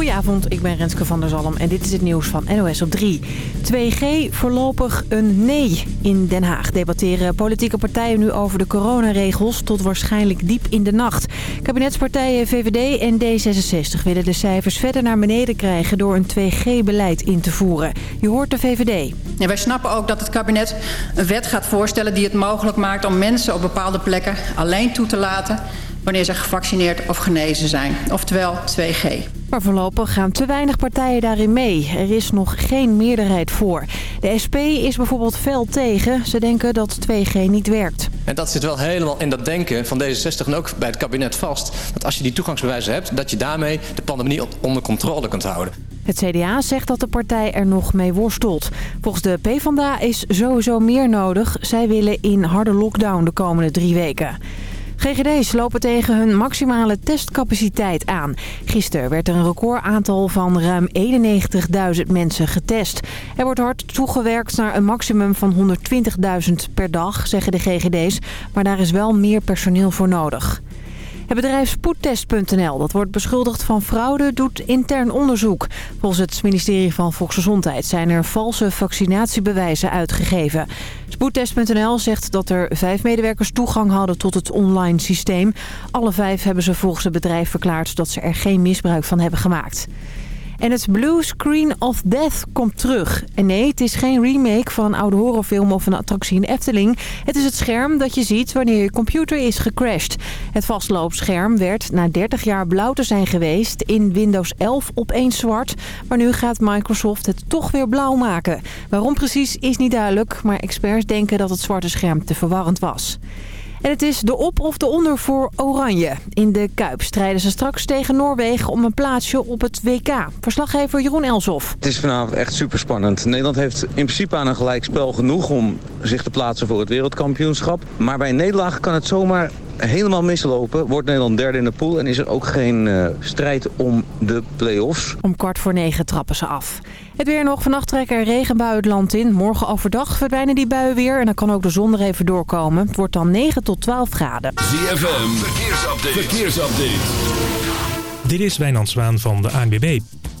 Goedenavond, ik ben Renske van der Zalm en dit is het nieuws van NOS op 3. 2G voorlopig een nee. In Den Haag debatteren politieke partijen nu over de coronaregels tot waarschijnlijk diep in de nacht. Kabinetspartijen VVD en D66 willen de cijfers verder naar beneden krijgen door een 2G-beleid in te voeren. Je hoort de VVD. Ja, wij snappen ook dat het kabinet een wet gaat voorstellen die het mogelijk maakt om mensen op bepaalde plekken alleen toe te laten wanneer ze gevaccineerd of genezen zijn. Oftewel 2G. Maar voorlopig gaan te weinig partijen daarin mee. Er is nog geen meerderheid voor. De SP is bijvoorbeeld fel tegen. Ze denken dat 2G niet werkt. En dat zit wel helemaal in dat denken van D66 en ook bij het kabinet vast. Dat als je die toegangsbewijzen hebt, dat je daarmee de pandemie onder controle kunt houden. Het CDA zegt dat de partij er nog mee worstelt. Volgens de PvdA is sowieso meer nodig. Zij willen in harde lockdown de komende drie weken. GGD's lopen tegen hun maximale testcapaciteit aan. Gisteren werd er een recordaantal van ruim 91.000 mensen getest. Er wordt hard toegewerkt naar een maximum van 120.000 per dag, zeggen de GGD's. Maar daar is wel meer personeel voor nodig. Het bedrijf Spoedtest.nl, dat wordt beschuldigd van fraude, doet intern onderzoek. Volgens het ministerie van Volksgezondheid zijn er valse vaccinatiebewijzen uitgegeven. Spoedtest.nl zegt dat er vijf medewerkers toegang hadden tot het online systeem. Alle vijf hebben ze volgens het bedrijf verklaard dat ze er geen misbruik van hebben gemaakt. En het Blue Screen of Death komt terug. En nee, het is geen remake van een oude horrorfilm of een attractie in Efteling. Het is het scherm dat je ziet wanneer je computer is gecrashed. Het vastloopscherm werd na 30 jaar blauw te zijn geweest in Windows 11 opeens zwart. Maar nu gaat Microsoft het toch weer blauw maken. Waarom precies is niet duidelijk, maar experts denken dat het zwarte scherm te verwarrend was. En het is de op of de onder voor Oranje. In de Kuip strijden ze straks tegen Noorwegen om een plaatsje op het WK. Verslaggever Jeroen Elsof. Het is vanavond echt super spannend. Nederland heeft in principe aan een gelijkspel genoeg om zich te plaatsen voor het wereldkampioenschap. Maar bij nederlaag kan het zomaar helemaal mislopen. Wordt Nederland derde in de pool en is er ook geen uh, strijd om de play-offs. Om kwart voor negen trappen ze af. Het weer nog. Vannacht trekken er regenbuien het land in. Morgen overdag verdwijnen die buien weer. En dan kan ook de zon er even doorkomen. Het wordt dan 9 tot 12 graden. ZFM. Verkeersupdate. Verkeersupdate. Dit is Wijnand Zwaan van de ANBB.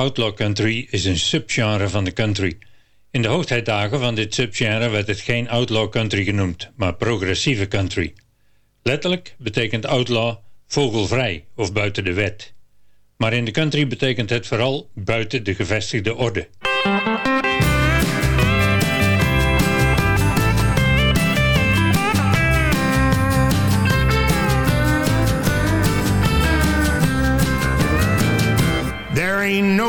Outlaw country is een subgenre van de country. In de hoogtijdagen van dit subgenre werd het geen outlaw country genoemd, maar progressieve country. Letterlijk betekent outlaw vogelvrij of buiten de wet. Maar in de country betekent het vooral buiten de gevestigde orde.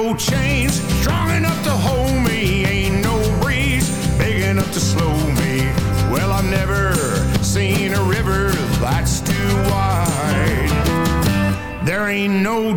No chains strong enough to hold me. Ain't no breeze big enough to slow me. Well, I've never seen a river that's too wide. There ain't no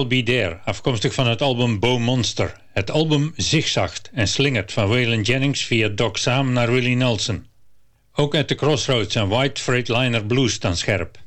I'll Be There, afkomstig van het album Bo Monster. Het album zigzacht en slingert van Waylon Jennings via Doc Sam naar Willie Nelson. Ook at the Crossroads en White Freightliner Blues staan scherp.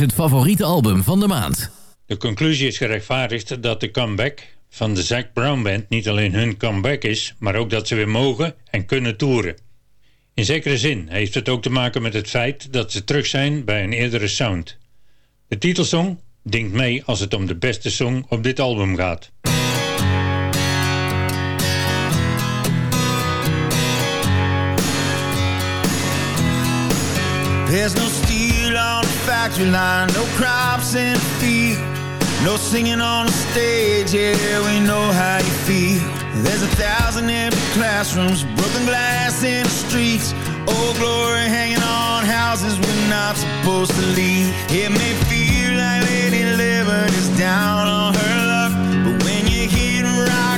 het favoriete album van de maand. De conclusie is gerechtvaardigd dat de comeback van de Zac Brown Band niet alleen hun comeback is, maar ook dat ze weer mogen en kunnen toeren. In zekere zin heeft het ook te maken met het feit dat ze terug zijn bij een eerdere sound. De titelsong dinkt mee als het om de beste song op dit album gaat. like line, No crops in the field No singing on the stage Yeah, we know how you feel. There's a thousand empty classrooms Broken glass in the streets. Old glory hanging on houses We're not supposed to leave. It may feel like Lady Liberty's down on her luck But when you hit rock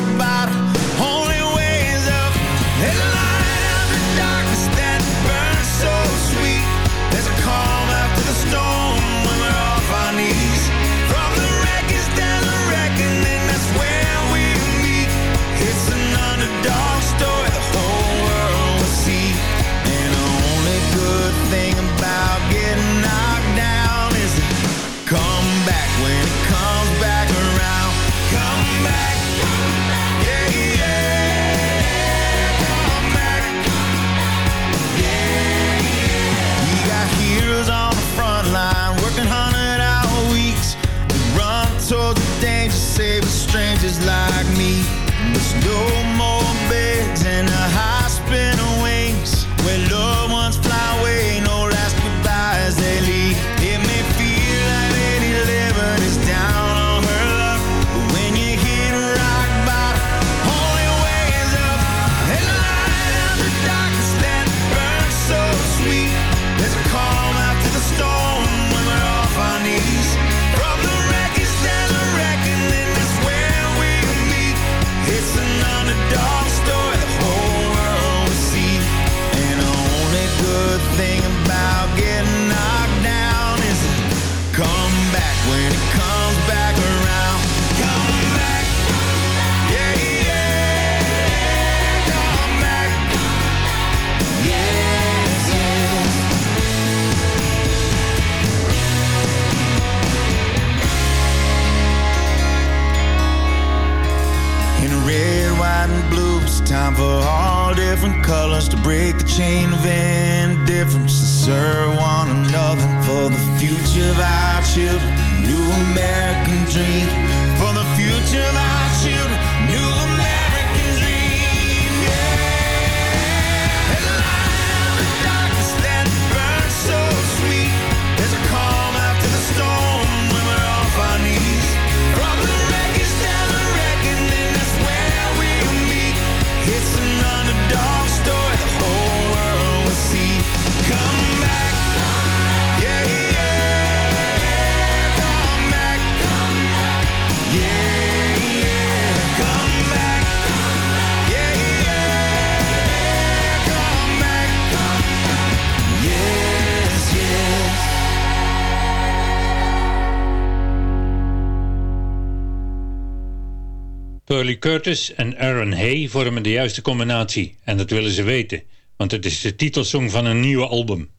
Curtis en Aaron Hay vormen de juiste combinatie. En dat willen ze weten, want het is de titelsong van een nieuwe album.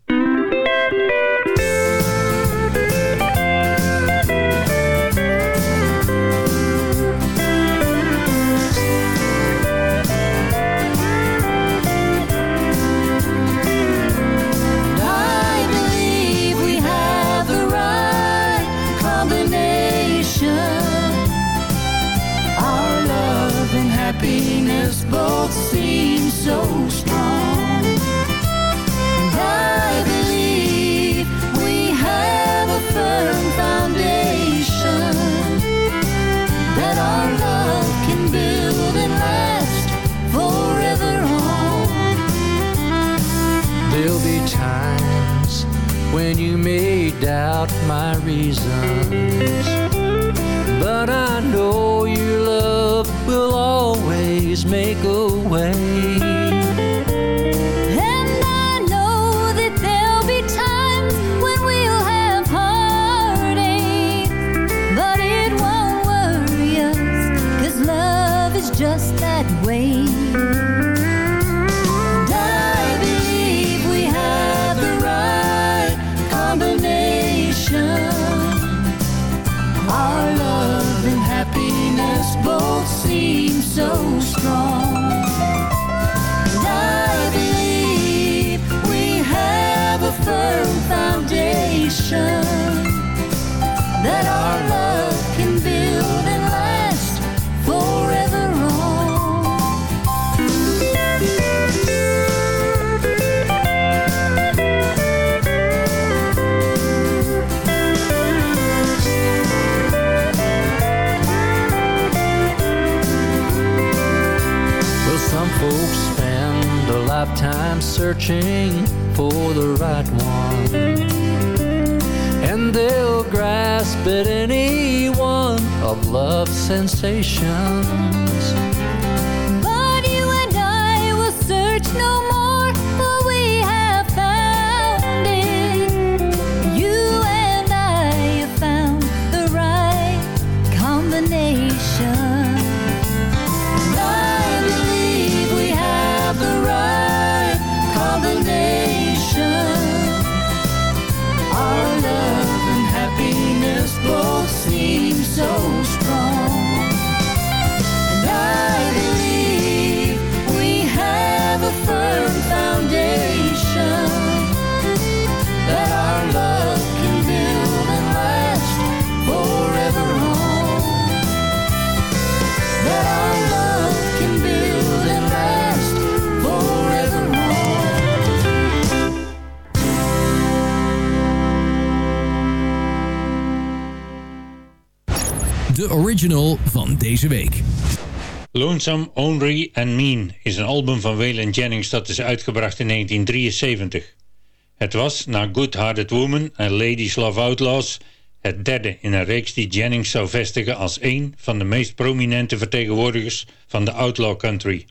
time searching for the right one. And they'll grasp at any one of love's sensations. But you and I will search no van deze week. Lonesome, Onry and Mean is een album van Waylon Jennings dat is uitgebracht in 1973. Het was, na Good Hearted Woman en Ladies Love Outlaws, het derde in een reeks die Jennings zou vestigen als een van de meest prominente vertegenwoordigers van de outlaw country.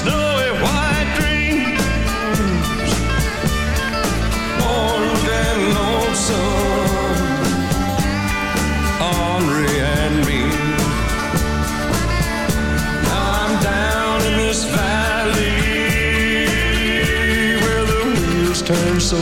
snowy white dreams, old and lonesome, Henri and me. Now I'm down in this valley where the wheels turn so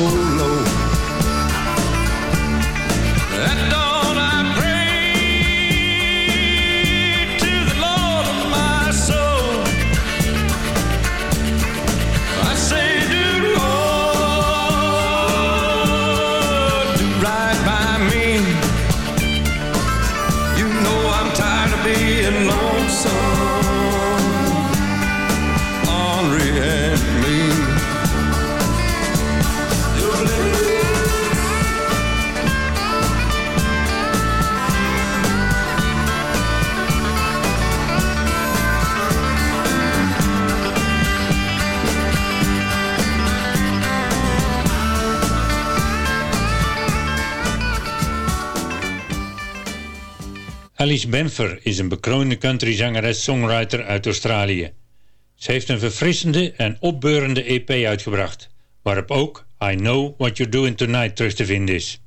Alice Benfer is een bekroonde countryzangeres-songwriter uit Australië. Ze heeft een verfrissende en opbeurende EP uitgebracht, waarop ook I Know What You're Doing Tonight terug te vinden is.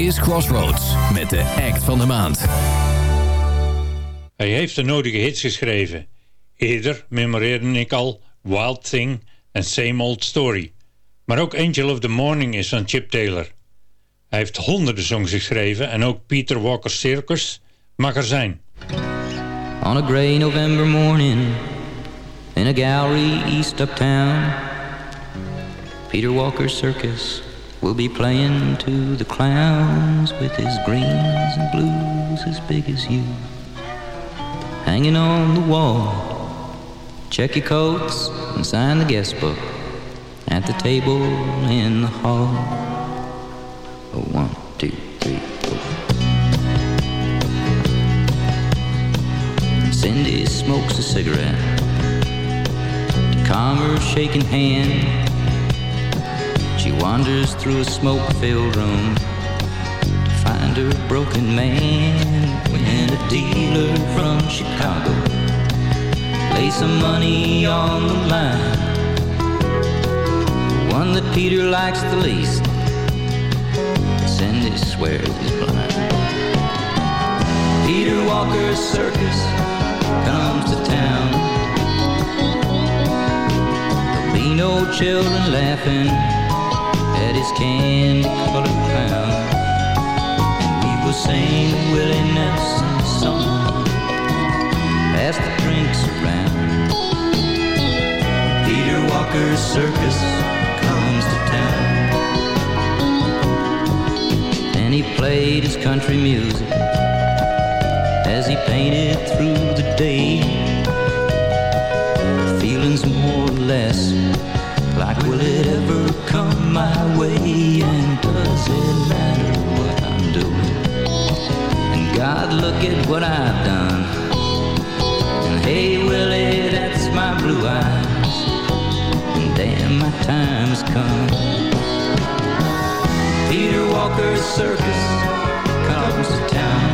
Is Crossroads met de act van de maand. Hij heeft de nodige hits geschreven. Eerder memoreerde ik al Wild Thing en Same Old Story. Maar ook Angel of the Morning is van Chip Taylor. Hij heeft honderden songs geschreven en ook Peter Walker's Circus mag er zijn. On a gray November morning in a gallery east uptown, Peter Walker's circus will be playing to the clowns with his greens and blues as big as you. Hanging on the wall, check your coats and sign the guest book at the table in the hall. Oh, one, two, three, four. Cindy smokes a cigarette. To shaking hand, she wanders through a smoke-filled room to find her broken man. When a dealer from Chicago lays some money on the line, the one that Peter likes the least. Cindy swears he's blind. Peter Walker's circus comes to town. There'll be no children laughing at his candy-colored clown. And we will sing Willie Nelson's song as the drinks around. Peter Walker's circus comes to town. And he played his country music as he painted through the day. Feelings more or less will it ever come my way? And does it matter what I'm doing? And God, look at what I've done. And hey, Willie, that's my blue eye. time has come. Peter Walker's circus comes to town.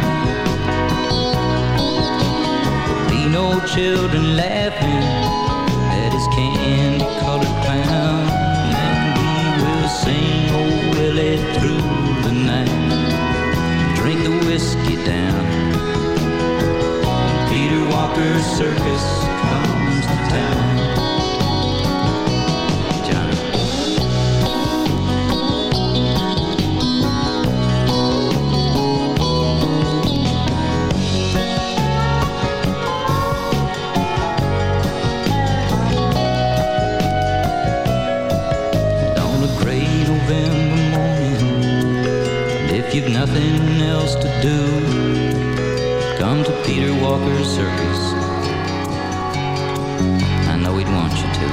Old children laughing candy-colored clown. And will sing old Willie through the night. Drink the whiskey down. Peter Walker's circus comes to town. Peter Walker's Circus. I know he'd want you to.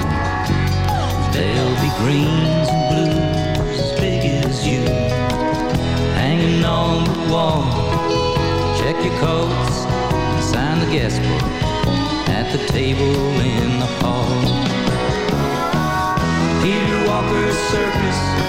There'll be greens and blues as big as you, hanging on the wall. Check your coats and sign the guest book at the table in the hall. Peter Walker's circus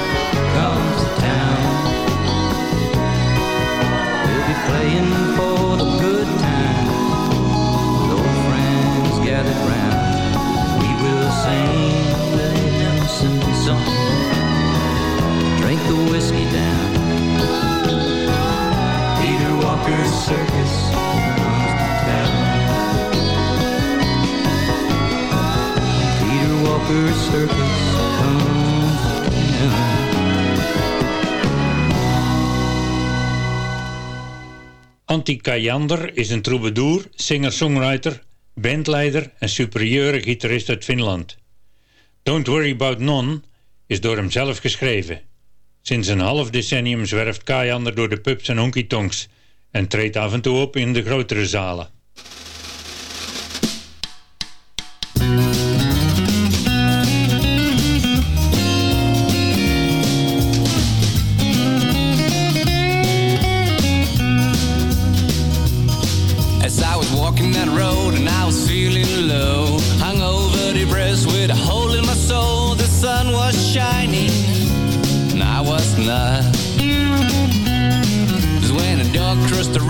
Antti Kajander is een troubadour, singer-songwriter, bandleider en superieure gitarist uit Finland. Don't Worry About None is door hem zelf geschreven. Sinds een half decennium zwerft Kajander door de pubs en honky-tonks en treedt af en toe op in de grotere zalen.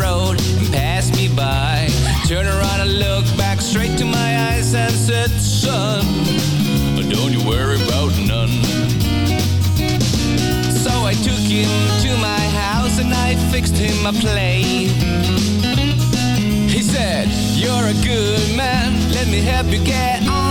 Road and passed me by, turned around and looked back straight to my eyes and said, "Son, don't you worry about none." So I took him to my house and I fixed him a plate. He said, You're a good man. Let me help you get on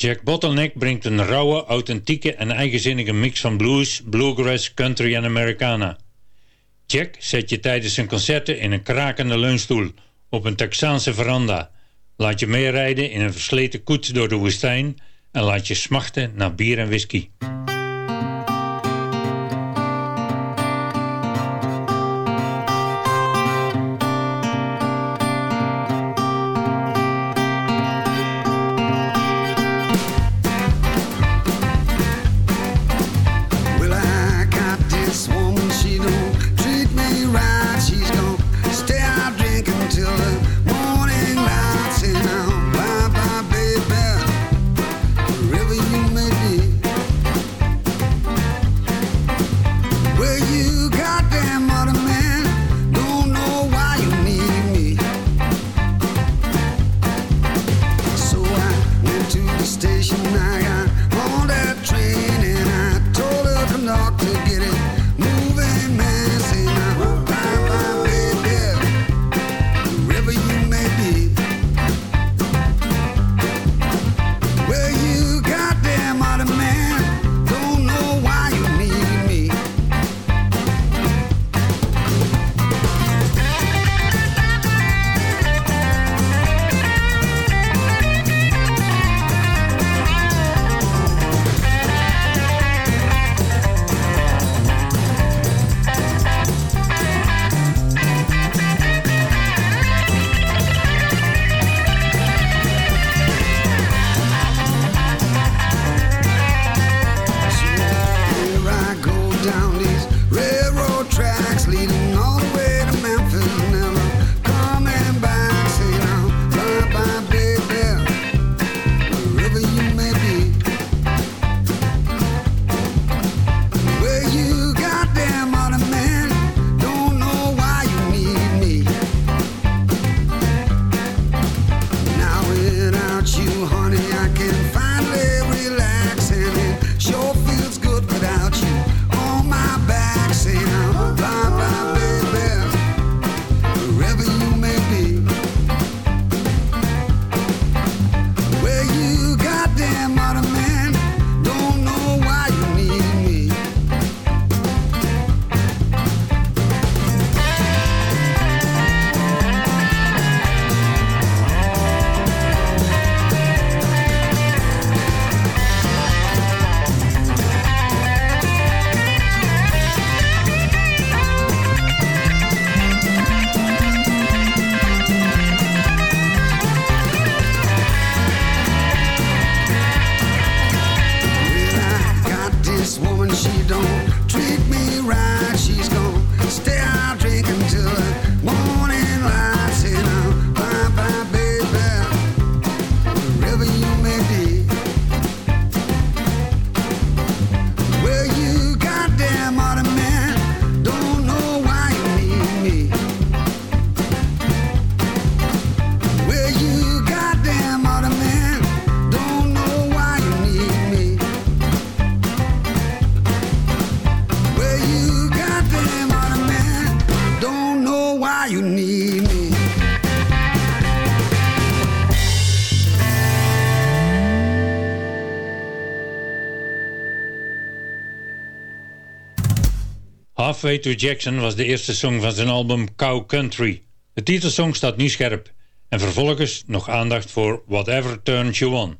Jack Bottleneck brengt een rauwe, authentieke en eigenzinnige mix van blues, bluegrass, country en Americana. Jack zet je tijdens zijn concerten in een krakende leunstoel op een Texaanse veranda, laat je meerijden in een versleten koets door de woestijn en laat je smachten naar bier en whisky. Halfway to Jackson was de eerste song van zijn album Cow Country. De titelsong staat nu scherp. En vervolgens nog aandacht voor Whatever Turns You On.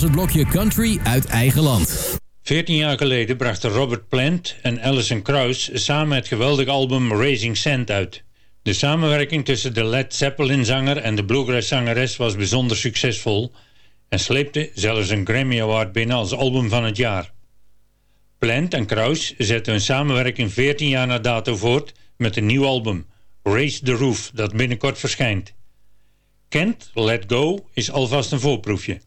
was het blokje country uit eigen land. 14 jaar geleden brachten Robert Plant en Alison Krauss samen het geweldige album Raising Sand uit. De samenwerking tussen de Led Zeppelin-zanger en de bluegrass-zangeres was bijzonder succesvol en sleepte zelfs een Grammy Award binnen als album van het jaar. Plant en Krauss zetten hun samenwerking 14 jaar na dato voort met een nieuw album, Raise the Roof, dat binnenkort verschijnt. Kent Let Go is alvast een voorproefje.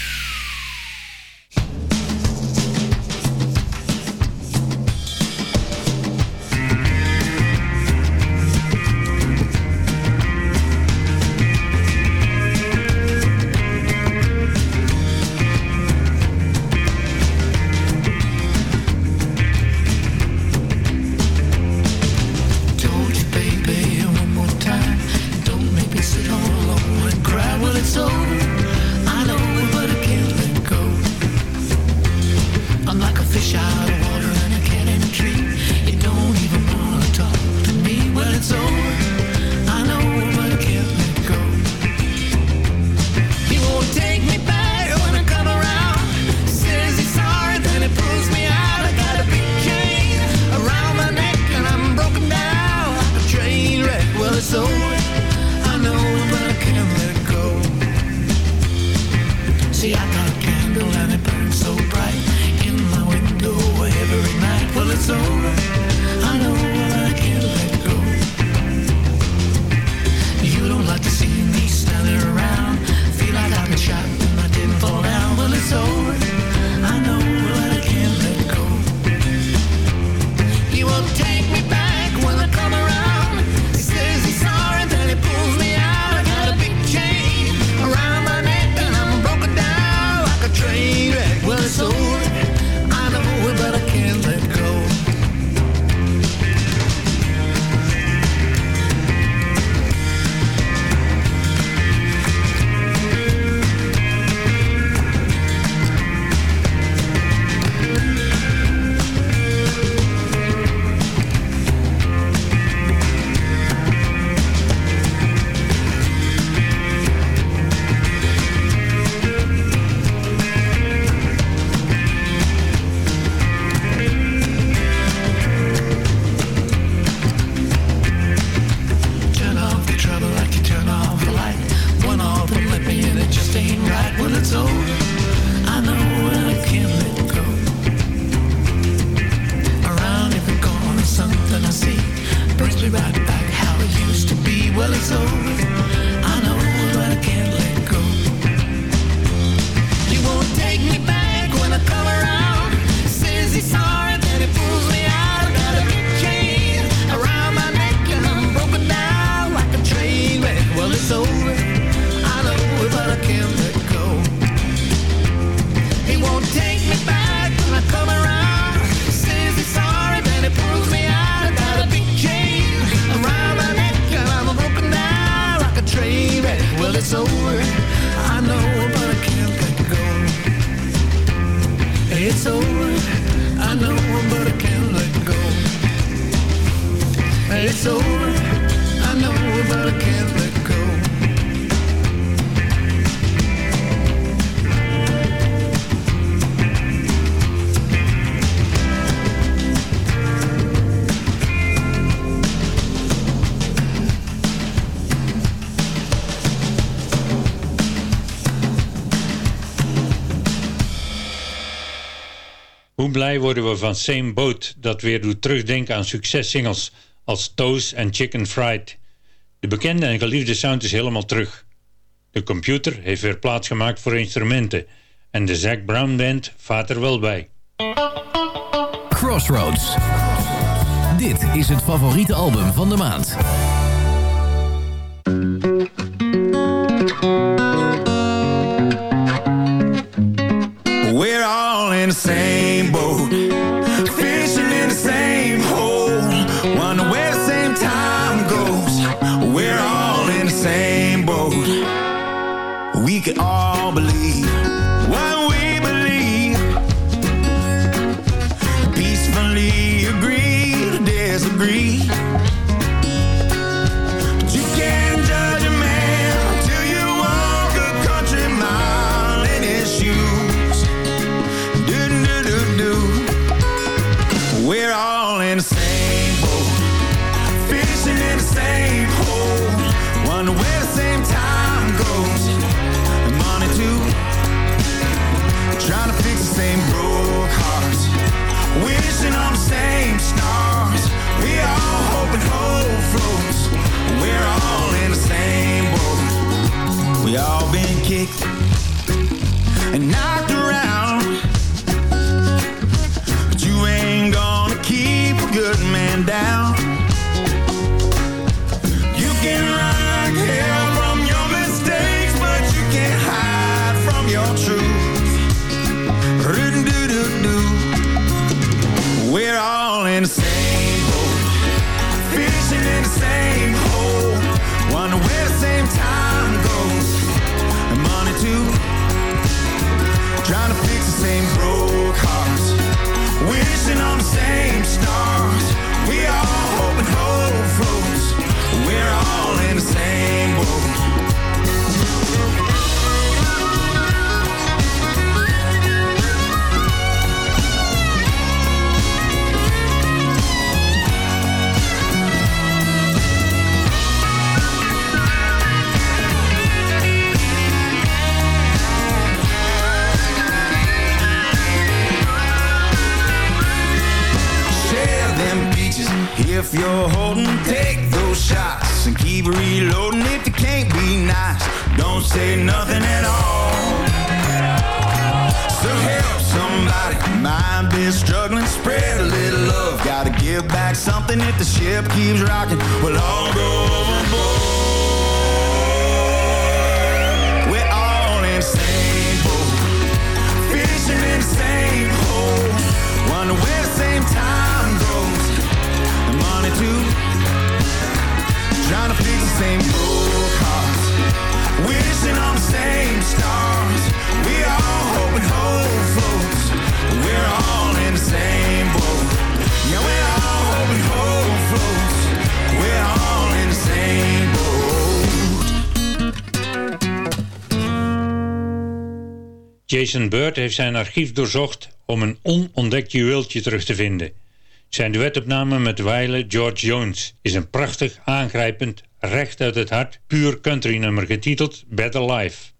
blij worden we van Same Boat dat weer doet terugdenken aan successingles als Toast en Chicken Fried. De bekende en geliefde sound is helemaal terug. De computer heeft weer plaatsgemaakt voor instrumenten en de Zack Brown Band vaart er wel bij. Crossroads. Dit is het favoriete album van de maand. Nothing at all. So help somebody, mind be struggling. Spread a little love. Gotta give back something if the ship keeps rocking. We'll all go overboard. We're all in same boat, fishing in the same hole. Wonder where the same time goes. Money too. Trying to fix the same broke hearts. Wishing on the same stars. We all hoping hope floats. We're all in the same boat. Yeah, we're all hoping hope floats. We're all in the same boat. Jason Bird heeft zijn archief doorzocht om een onontdekt juweeltje terug te vinden. Zijn duetopname met wijle George Jones is een prachtig, aangrijpend, recht uit het hart, puur country nummer getiteld Better Life.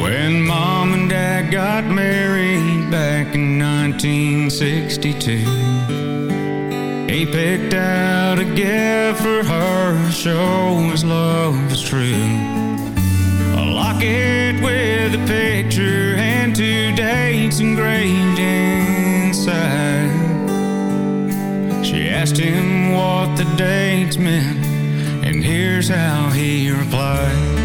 When mom and dad got married back in 1962 He picked out a gift for her show his love was true A locket with a picture and two dates engraved inside She asked him what the dates meant And here's how he replied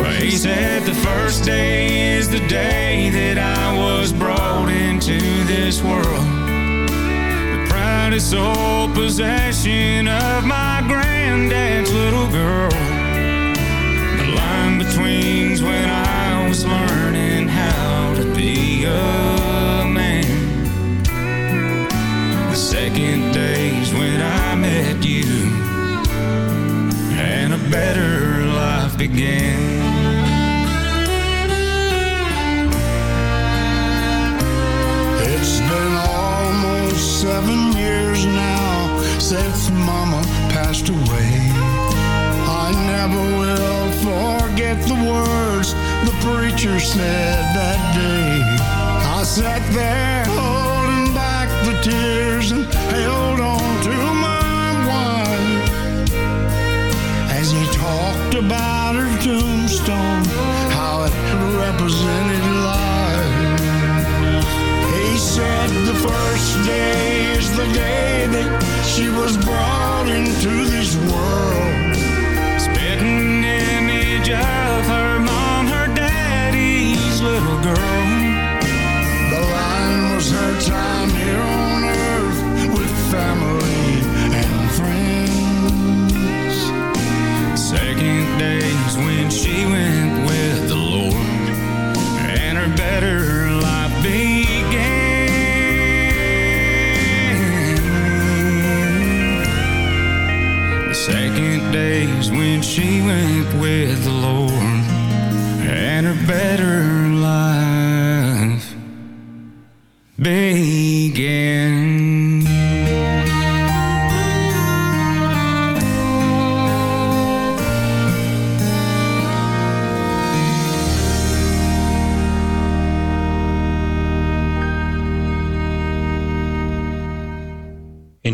well, he said the first day is the day that I was brought into this world. The proudest sole possession of my granddad's little girl. The when I was learning how to be a man. The second day's when I met you. And a better life began. It's been almost seven years now since Mama passed away. I never will forget the words the preacher said that day. I sat there holding back the tears and held on to my wife as he talked about her tombstone, how it represented life. He said the first day is the day that she was brought into this world. Of her mom, her daddy's little girl. The line was her time here on earth with family and friends. Second days when she went second days when she went with the Lord, and her better life began.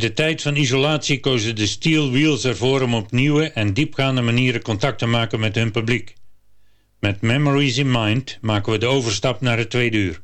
de tijd van isolatie kozen de Steel Wheels ervoor om op nieuwe en diepgaande manieren contact te maken met hun publiek. Met Memories in Mind maken we de overstap naar het tweede uur.